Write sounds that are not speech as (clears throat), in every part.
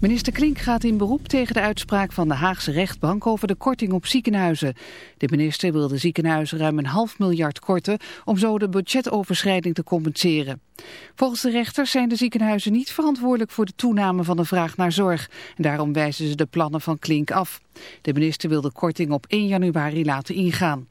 Minister Klink gaat in beroep tegen de uitspraak van de Haagse rechtbank over de korting op ziekenhuizen. De minister wil de ziekenhuizen ruim een half miljard korten om zo de budgetoverschrijding te compenseren. Volgens de rechters zijn de ziekenhuizen niet verantwoordelijk voor de toename van de vraag naar zorg. En daarom wijzen ze de plannen van Klink af. De minister wil de korting op 1 januari laten ingaan.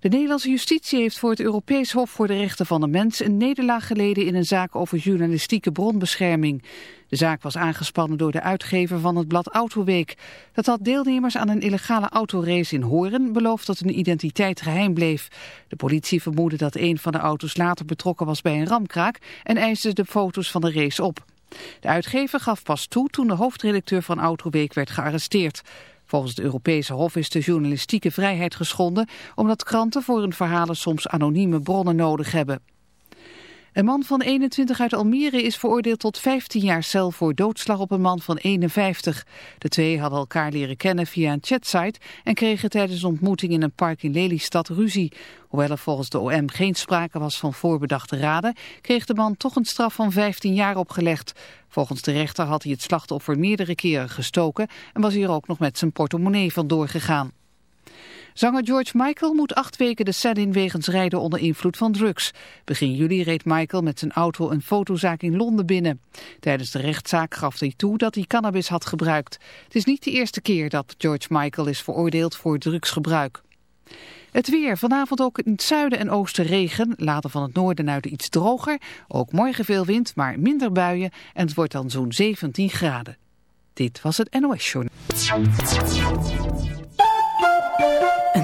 De Nederlandse justitie heeft voor het Europees Hof voor de Rechten van de Mens een nederlaag geleden in een zaak over journalistieke bronbescherming. De zaak was aangespannen door de uitgever van het blad Autoweek. Dat had deelnemers aan een illegale autorace in Hoorn beloofd dat hun identiteit geheim bleef. De politie vermoedde dat een van de auto's later betrokken was bij een ramkraak en eiste de foto's van de race op. De uitgever gaf pas toe toen de hoofdredacteur van Autoweek werd gearresteerd. Volgens het Europese Hof is de journalistieke vrijheid geschonden... omdat kranten voor hun verhalen soms anonieme bronnen nodig hebben. Een man van 21 uit Almere is veroordeeld tot 15 jaar cel voor doodslag op een man van 51. De twee hadden elkaar leren kennen via een chatsite en kregen tijdens een ontmoeting in een park in Lelystad ruzie. Hoewel er volgens de OM geen sprake was van voorbedachte raden, kreeg de man toch een straf van 15 jaar opgelegd. Volgens de rechter had hij het slachtoffer meerdere keren gestoken en was hier ook nog met zijn portemonnee vandoor gegaan. Zanger George Michael moet acht weken de cel in wegens rijden onder invloed van drugs. Begin juli reed Michael met zijn auto een fotozaak in Londen binnen. Tijdens de rechtszaak gaf hij toe dat hij cannabis had gebruikt. Het is niet de eerste keer dat George Michael is veroordeeld voor drugsgebruik. Het weer. Vanavond ook in het zuiden en oosten regen. Later van het noorden uit iets droger. Ook morgen veel wind, maar minder buien. En het wordt dan zo'n 17 graden. Dit was het NOS Journal.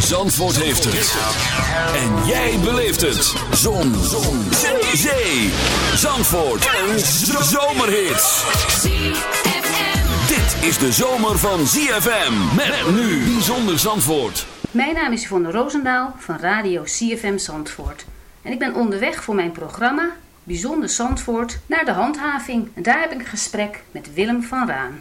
Zandvoort heeft het. En jij beleeft het. Zon. Zon. Zee. Zandvoort. Een zomerhit. Dit is de zomer van ZFM. Met nu. Bijzonder Zandvoort. Mijn naam is Yvonne Roosendaal van Radio CFM Zandvoort. En ik ben onderweg voor mijn programma Bijzonder Zandvoort naar de handhaving. En daar heb ik een gesprek met Willem van Raan.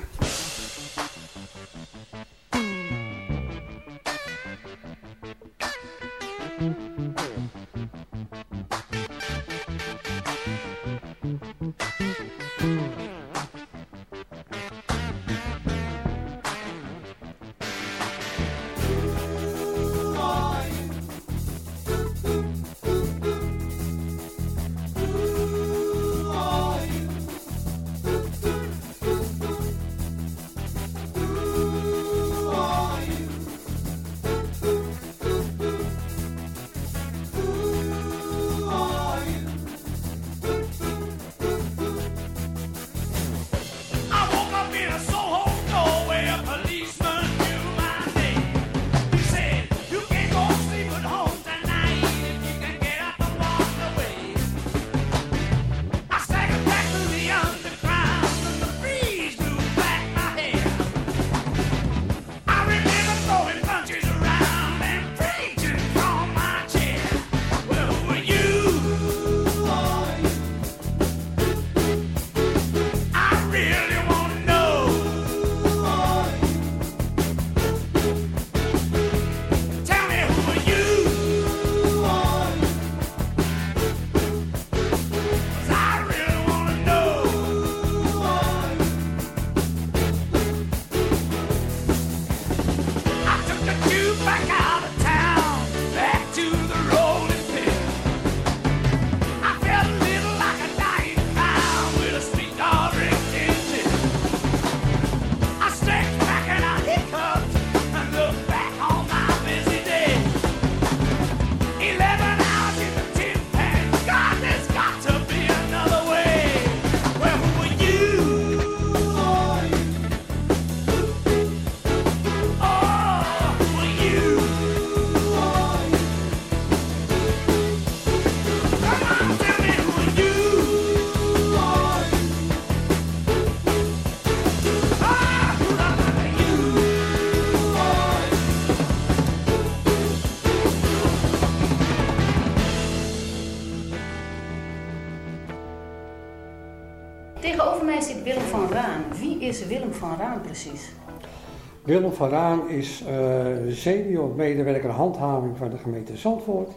Willem van Raan is eh, senior medewerker handhaving van de gemeente Zandvoort.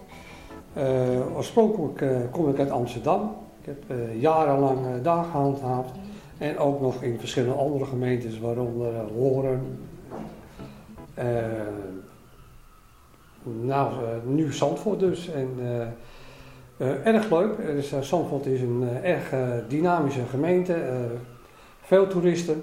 Eh, oorspronkelijk eh, kom ik uit Amsterdam. Ik heb jarenlang daar gehandhaafd. En ook nog in verschillende andere gemeentes, waaronder Horen. nou, nu Zandvoort dus. En, erg leuk. Zandvoort is een erg dynamische gemeente. veel toeristen.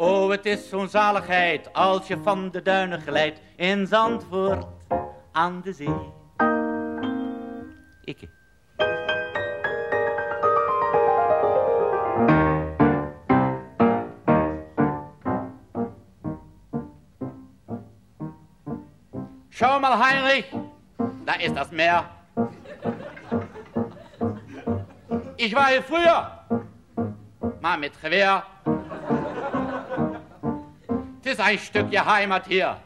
Oh, het is zo'n zaligheid als je van de duinen glijdt in Zandvoort aan de zee. Ikke. Schau mal, Heinrich, da ist das Meer. Ich war hier früher, mal mit Gewehr. Ist ein Stückchen Heimat hier.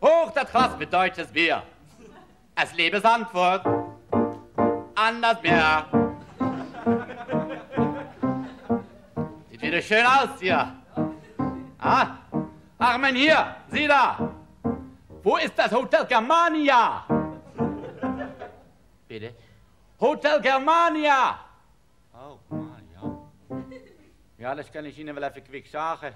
Hoch das Glas mit deutsches Bier. Es lebe Sandfurt an das Meer. Sieht wieder schön aus hier. Ah, ach mein hier, sieh da. Wo ist das Hotel Germania? Bitte? Hotel Germania! Oh, man, ja. Ja, das kann ich Ihnen even quick sagen.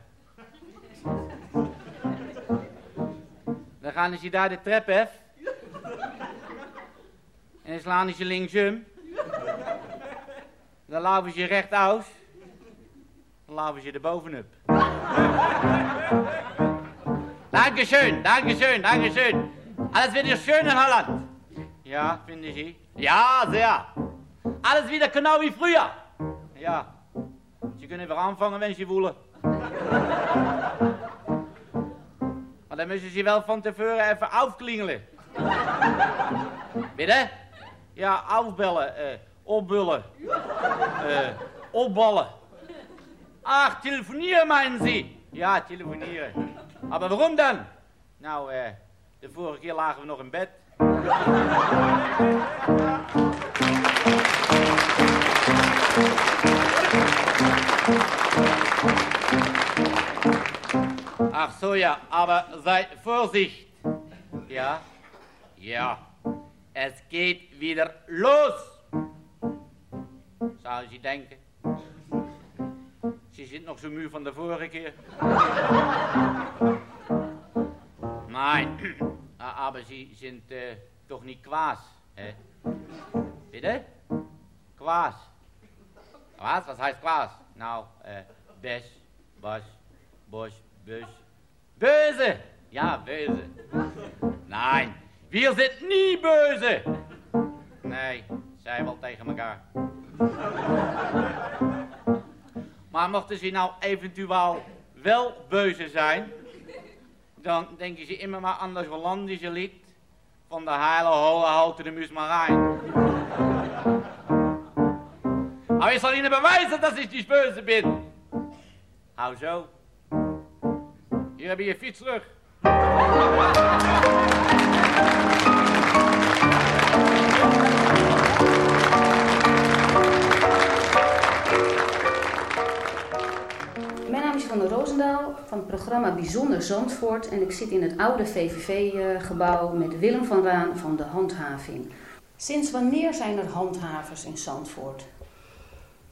Dan gaan ze daar de trap af. En dan slaan ze linksum. Dan laufen ze rechtuit. Dan laufen ze er bovenop. Dankeschön, Dankeschön, Dankeschön. Alles wieder schön in Holland. Ja, finden Sie? Ja, sehr. Alles wieder genau wie früher. Ja. Sie können weer anfangen, wenn willen. Maar dan müssen Sie wel van tevoren even afklingelen. Bitte? Ja, afbellen, eh, opbullen, eh, opballen. Ach, telefonieren meinen Sie? Ja, telefonieren. Maar waarom dan? Nou, eh, de vorige keer lagen we nog in bed. Ach so, ja, aber seid Vorsicht. Ja? Ja. Es geht wieder los. Zou je denken? Ze zit nog zo muur van de vorige keer. Nein, aber Sie sind äh, doch nicht Quas, hä? Bitte? Quas. Was? Was heißt Quas? Nou, äh, Bes, Bas, Bosch, Bös. Böse! Ja, böse. Nein, wir sind nie böse. Nee, zei wel tegen elkaar. Maar mochten ze nou eventueel wel beuze zijn, dan denken ze immer maar aan dat Hollandische lied van de heile holle houten de Musmarijn. Maar ik zal Ihnen bewijzen dat ik niet böse ben. Hou zo. Heb je je fiets terug. Mijn naam is Van der Roosendaal van het programma Bijzonder Zandvoort en ik zit in het oude VVV-gebouw met Willem van Raan van de Handhaving. Sinds wanneer zijn er handhavers in Zandvoort?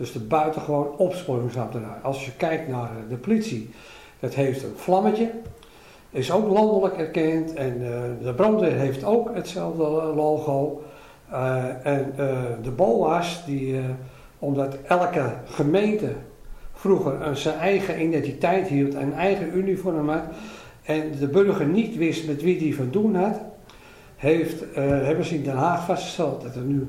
Dus de buitengewoon opsporingsambtenaar. Als je kijkt naar de politie, dat heeft een vlammetje. Is ook landelijk erkend. En eh, de brandweer heeft ook hetzelfde logo. Eh, en eh, de BOA's, die, eh, omdat elke gemeente vroeger zijn eigen identiteit hield, een eigen uniform had. En de burger niet wist met wie die van doen had, heeft, eh, hebben ze in Den Haag vastgesteld dat er nu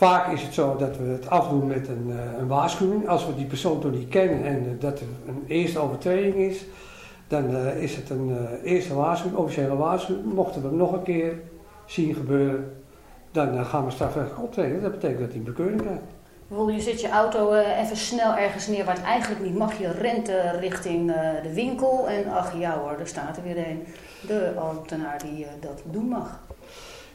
vaak is het zo dat we het afdoen met een, eh, een waarschuwing. Als we die persoon toch niet kennen en eh, dat er een eerste overtreding is, dan eh, is het een eerste waarschuwing, officiële waarschuwing. Mochten we hem nog een keer zien gebeuren, dan gaan we strafrechtelijk optreden. Dat betekent dat hij bekeuring krijgt. Bijvoorbeeld, je zet je auto even snel ergens neer waar het eigenlijk niet mag. Je rent richting de winkel en ach ja hoor, daar staat er weer een. De ambtenaar die dat doen mag.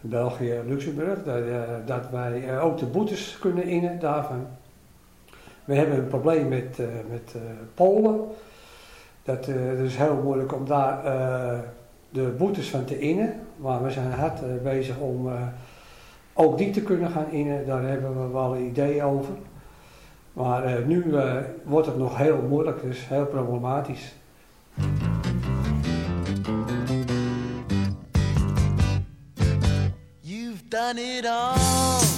België Luxemburg, dat, eh, dat wij eh, ook de boetes kunnen innen daarvan. We hebben een probleem met, eh, met Polen. Dat, dat is heel moeilijk om daar de boetes van te innen. Maar we zijn hard bezig om ook die te kunnen gaan innen. Daar hebben we wel een idee over. Maar nu wordt het nog heel moeilijk, dus heel problematisch. Done it all.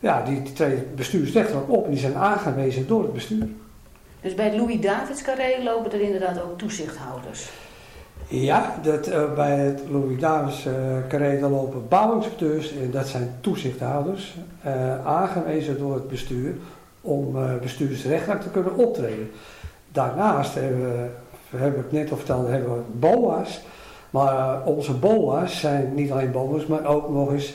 ja, die treden bestuursrechtelijk op en die zijn aangewezen door het bestuur. Dus bij het Louis Davids Carré lopen er inderdaad ook toezichthouders. Ja, dat, eh, bij het Louis Davids eh Carré lopen bouwinspecteurs en dat zijn toezichthouders eh, aangewezen door het bestuur om bestuursrechtelijk te kunnen optreden. Daarnaast hebben we, heb ik net al verteld, hebben we BOA's. Maar onze BOA's zijn niet alleen BOA's, maar ook nog eens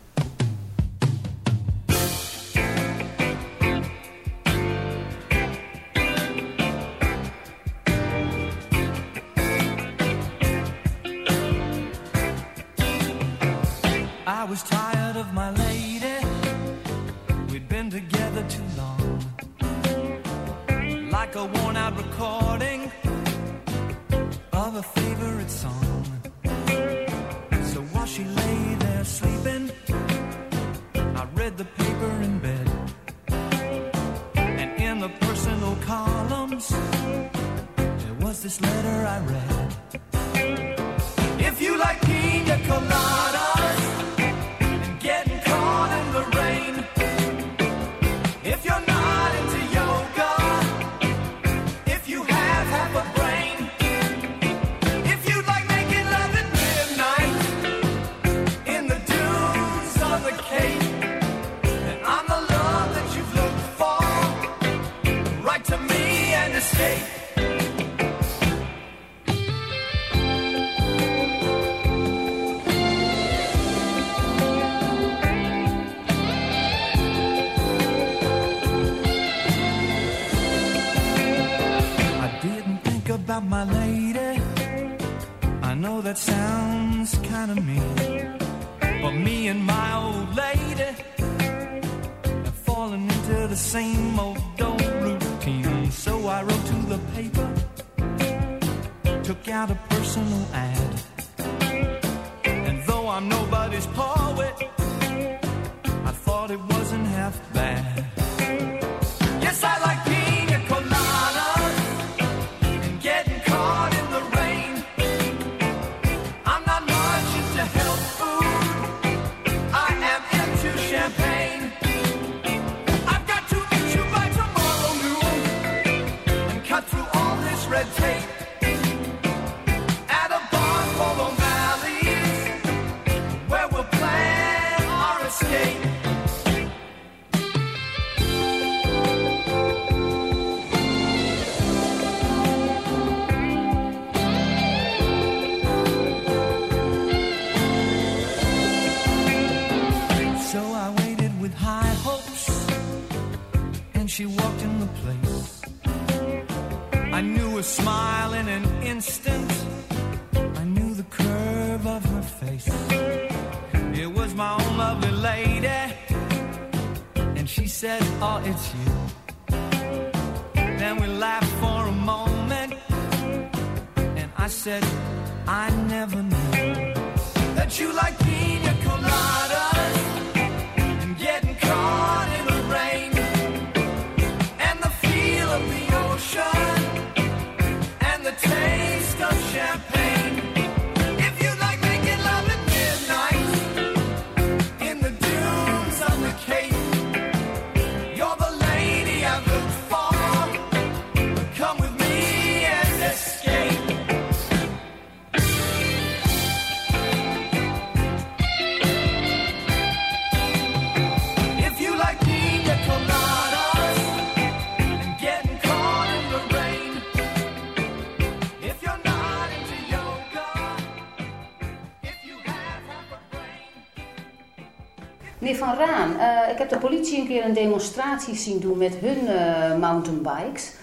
Meneer Van Raan, eh, ik heb de politie een keer een demonstratie zien doen met hun eh, mountainbikes.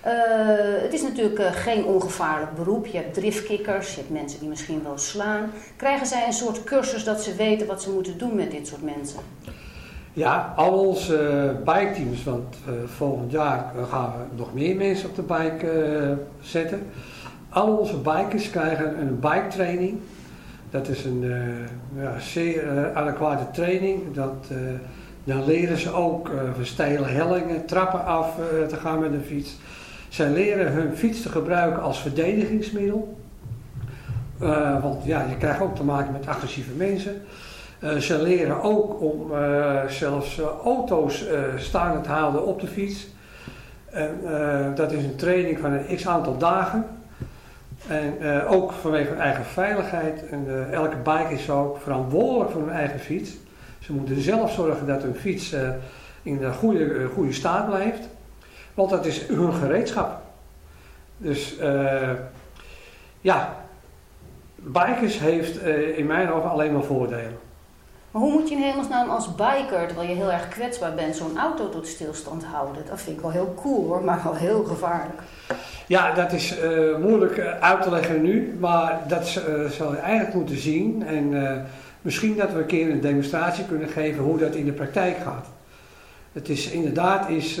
Eh, het is natuurlijk geen ongevaarlijk beroep. Je hebt driftkikkers, je hebt mensen die misschien wel slaan. Krijgen zij een soort cursus dat ze weten wat ze moeten doen met dit soort mensen? Ja, al onze biketeams, want volgend jaar gaan we nog meer mensen op de bike zetten. Al onze bikers krijgen een bike training. Dat is een eh, ja, zeer eh, adequate training. Dat, eh, dan leren ze ook uh, verstijlen hellingen, trappen af te gaan met een fiets. Zij leren hun fiets te gebruiken als verdedigingsmiddel. Want ja, je krijgt ook te maken met agressieve mensen. Ze leren ook om zelfs auto's staande te houden op de fiets. En, dat is een training van een x aantal dagen. En eh, ook vanwege hun eigen veiligheid. En eh, elke bike is ook verantwoordelijk voor hun eigen fiets. Ze moeten zelf zorgen dat hun fiets eh, in een goede, goede staat blijft. Want dat is hun gereedschap. Dus ja, bikers heeft in mijn ogen alleen maar voordelen. Maar hoe moet je in hemelsnaam als biker, terwijl je heel erg kwetsbaar bent, zo'n auto tot stilstand houden? Dat vind ik wel heel cool hoor, maar wel heel gevaarlijk. Ja, dat is eh, moeilijk eh, uit te leggen nu, maar dat z- eh, zou je eigenlijk moeten zien. En misschien dat we een keer een demonstratie kunnen geven hoe dat in de praktijk gaat. Het is inderdaad is,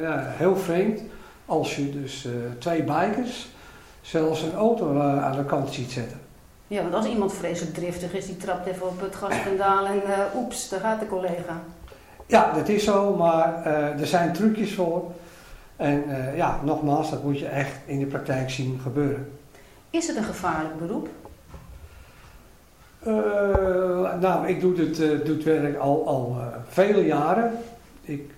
ja, heel vreemd als je dus twee bikers zelfs een auto aan de kant ziet zetten. Ja, want als iemand vreselijk driftig is, die trapt even op het gaspedaal en eh, oeps, daar gaat de collega. Ja, dat is zo, maar eh, er zijn trucjes voor. En eh, ja, nogmaals, dat moet je echt in de praktijk zien gebeuren. Is het een gevaarlijk beroep? Nou, ik doe dit, doe het werk al, al vele jaren. Ik,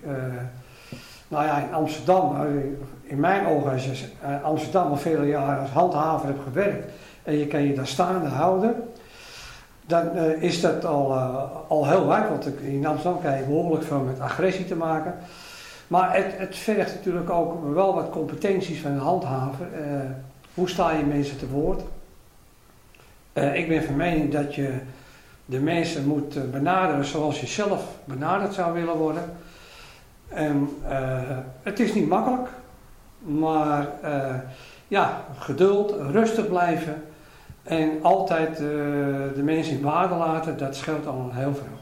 nou ja, in Amsterdam, in mijn ogen, als je Amsterdam al vele jaren als handhaver hebt gewerkt en je kan je daar staande houden, dan eh, is dat al, eh, al heel hard. Want in Amsterdam krijg je behoorlijk veel met agressie te maken. Maar het, het vergt natuurlijk ook wel wat competenties van een handhaver. Eh, hoe sta je mensen te woord? Ik ben van mening dat je de mensen moet benaderen zoals je zelf benaderd zou willen worden. En het is niet makkelijk, maar ja, geduld, rustig blijven en altijd eh, de mensen in waarde laten, dat scheelt al heel veel.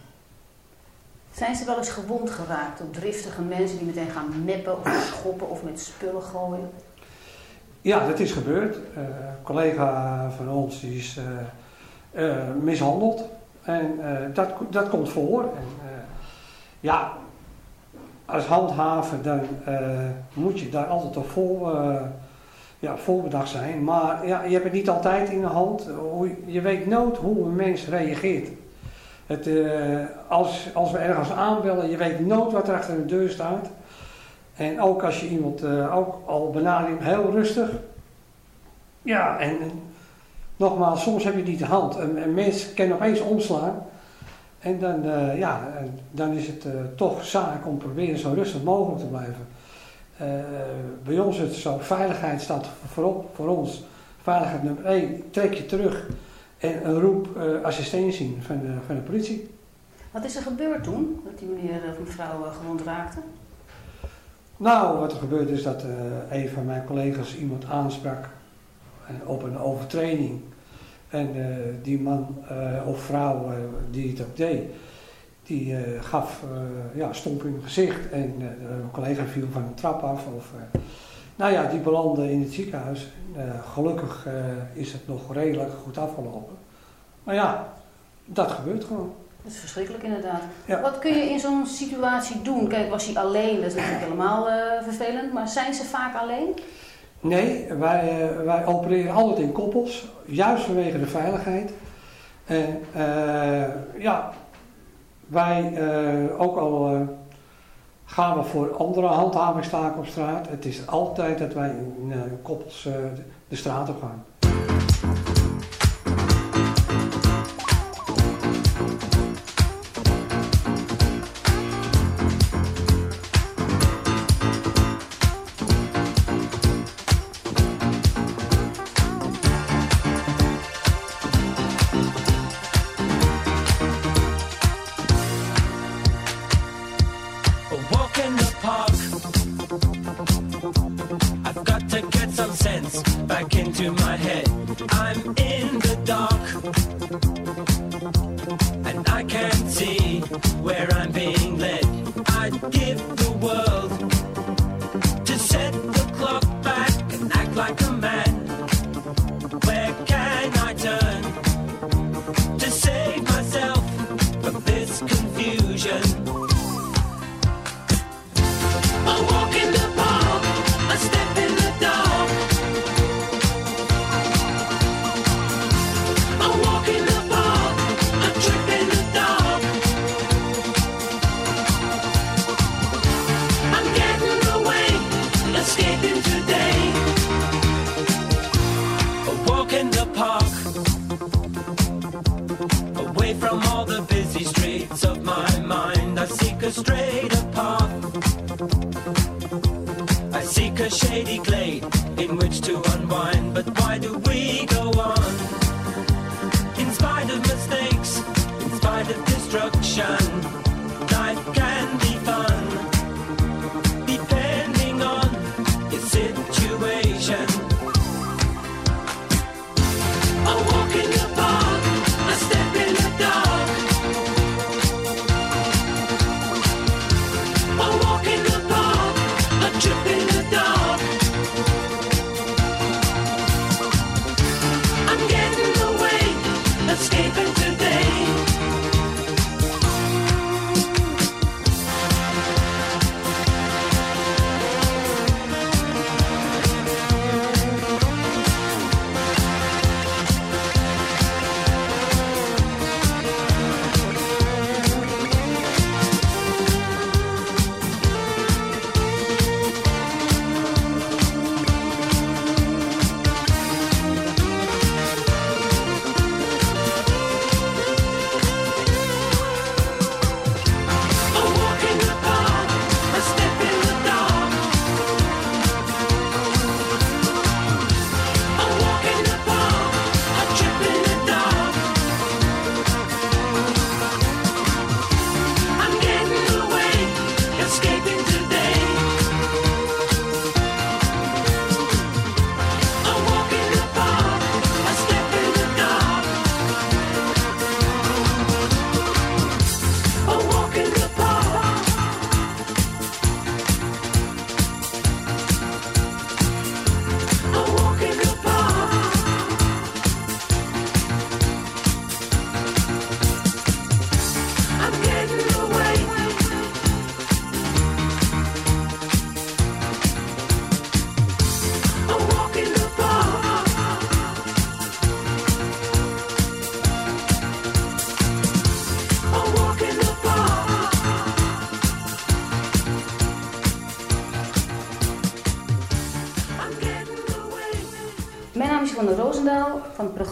Zijn ze wel eens gewond geraakt door driftige mensen die meteen gaan meppen of (clears throat) schoppen of met spullen gooien? Ja, dat is gebeurd. Eh, een collega van ons die is eh, mishandeld. En dat, dat komt voor. En, ja, als handhaver dan moet je daar altijd op vol, ja, voorbedacht zijn. Maar ja, je hebt het niet altijd in de hand. Je weet nooit hoe een mens reageert. Het, eh, als, als we ergens aanbellen, je weet nooit wat er achter de deur staat. En ook als je iemand eh, ook al benadert, heel rustig. Ja, en, en nogmaals, soms heb je niet de hand. Een, een mens kan opeens omslaan. En dan, eh, ja, eh, dan is het eh, toch zaak om proberen zo rustig mogelijk te blijven. Eh, bij ons is het zo, veiligheid staat voorop voor ons. Veiligheid nummer één, trek je terug en een roep eh, assistentie van de, van de politie. Wat is er gebeurd toen, dat die meneer of mevrouw eh, gewond raakte? Nou, wat er gebeurt is dat een van mijn collega's iemand aansprak op een overtreding. En die man of vrouw die het ook deed, die eh, gaf eh, ja, stomp in gezicht. En eh, een collega viel van een trap af. Of, Nou ja, die belanden in het ziekenhuis. Gelukkig is het nog redelijk goed afgelopen. Maar ja, dat gebeurt gewoon. Dat is verschrikkelijk inderdaad. Ja. Wat kun je in zo'n situatie doen? Kijk, was hij alleen? Dat is natuurlijk helemaal vervelend. Maar zijn ze vaak alleen? Nee, wij, wij opereren altijd in koppels, juist vanwege de veiligheid. En ja, wij eh, ook al eh, gaan we voor andere handhavingstaken op straat. Het is altijd dat wij in eh, koppels de straat op gaan.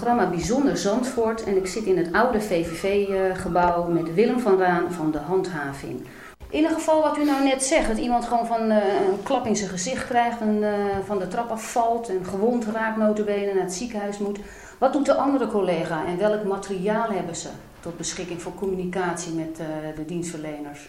Programma Bijzonder Zandvoort. En ik zit in het oude VVV-gebouw met Willem van Raan van de Handhaving. In een geval wat u nou net zegt, dat iemand gewoon van eh, een klap in zijn gezicht krijgt en eh, van de trap afvalt en gewond raakt notabene naar het ziekenhuis moet. Wat doet de andere collega en welk materiaal hebben ze tot beschikking voor communicatie met eh, de dienstverleners?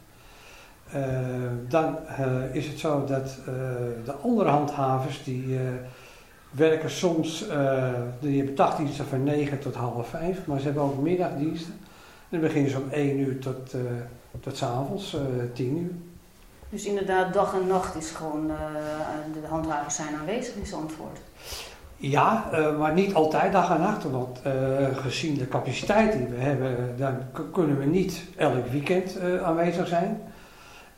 Eh, dan eh, is het zo dat eh, de andere handhavers die werken soms, die hebben dagdiensten van 9 tot half 5, maar ze hebben ook middagdiensten. Dan beginnen ze om 1 uur tot, tot s avonds, eh 10 uur. Dus inderdaad, dag en nacht is gewoon, de handhavers zijn aanwezig in Zandvoort. Ja, maar niet altijd dag en nacht, want gezien de capaciteit die we hebben, dan kunnen we niet elk weekend aanwezig zijn.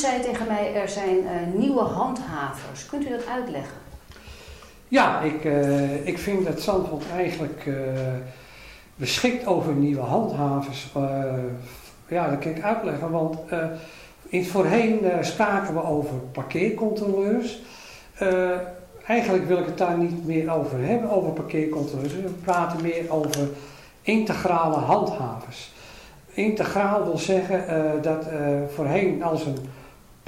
Zei tegen mij, er zijn eh, nieuwe handhavers. Kunt u dat uitleggen? Ja, ik, eh, ik vind dat Zandvoort eigenlijk eh, beschikt over nieuwe handhavers. Ja, dat kan ik uitleggen, want in voorheen spraken we over parkeercontroleurs. Eigenlijk wil ik het daar niet meer over hebben, over parkeercontroleurs. We praten meer over integrale handhavers. Integraal wil zeggen dat voorheen als een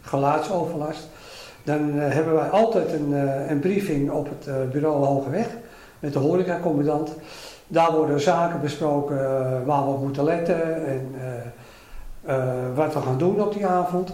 geluidsoverlast. Dan uh, hebben wij altijd een, uh, een briefing op het uh, bureau Hogeweg met de horecacommandant. Daar worden zaken besproken waar we op moeten letten en wat we gaan doen op die avond.